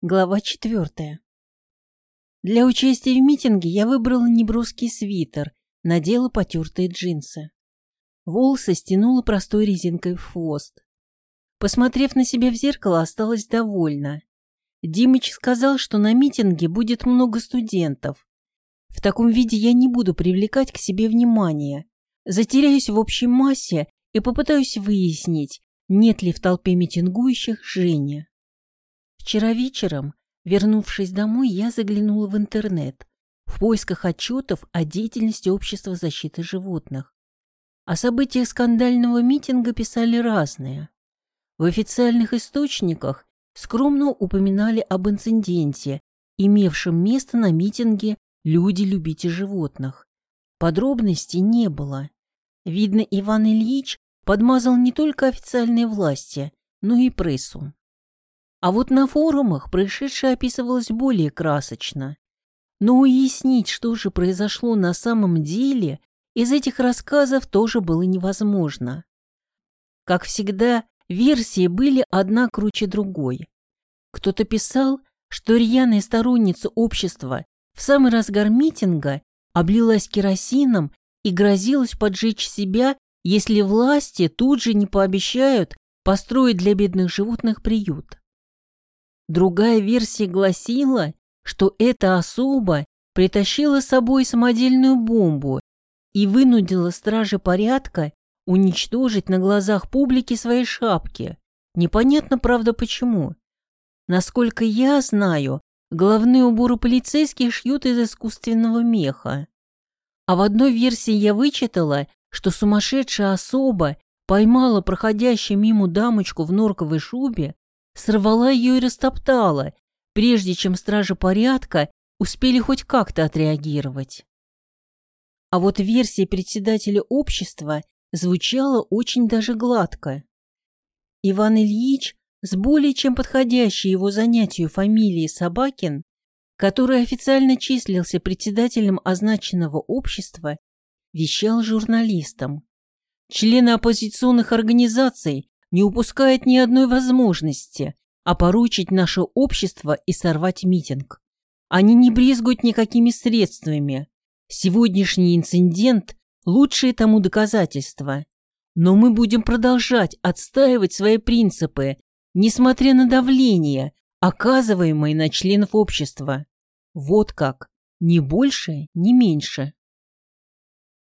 Глава четвертая. Для участия в митинге я выбрала неброский свитер, надела потертые джинсы. Волосы стянула простой резинкой в хвост. Посмотрев на себя в зеркало, осталась довольна. Димыч сказал, что на митинге будет много студентов. В таком виде я не буду привлекать к себе внимание. Затеряюсь в общей массе и попытаюсь выяснить, нет ли в толпе митингующих Женя. Вчера вечером, вернувшись домой, я заглянула в интернет в поисках отчетов о деятельности Общества защиты животных. О событиях скандального митинга писали разные. В официальных источниках скромно упоминали об инциденте, имевшем место на митинге «Люди любите животных». Подробностей не было. Видно, Иван Ильич подмазал не только официальные власти, но и прессу. А вот на форумах происшедшее описывалось более красочно. Но уяснить, что же произошло на самом деле, из этих рассказов тоже было невозможно. Как всегда, версии были одна круче другой. Кто-то писал, что рьяная сторонница общества в самый разгар митинга облилась керосином и грозилась поджечь себя, если власти тут же не пообещают построить для бедных животных приют. Другая версия гласила, что эта особа притащила с собой самодельную бомбу и вынудила стражи порядка уничтожить на глазах публики свои шапки. Непонятно, правда, почему. Насколько я знаю, головные уборы полицейских шьют из искусственного меха. А в одной версии я вычитала, что сумасшедшая особа поймала проходящую мимо дамочку в норковой шубе, сорвала ее и растоптала, прежде чем стражи порядка успели хоть как-то отреагировать. А вот версия председателя общества звучала очень даже гладко. Иван Ильич с более чем подходящей его занятию фамилией Собакин, который официально числился председателем означенного общества, вещал журналистам. Члены оппозиционных организаций не упускает ни одной возможности опоручить наше общество и сорвать митинг. Они не брезгуют никакими средствами. Сегодняшний инцидент – лучшее тому доказательство. Но мы будем продолжать отстаивать свои принципы, несмотря на давление, оказываемое на членов общества. Вот как. Ни больше, ни меньше.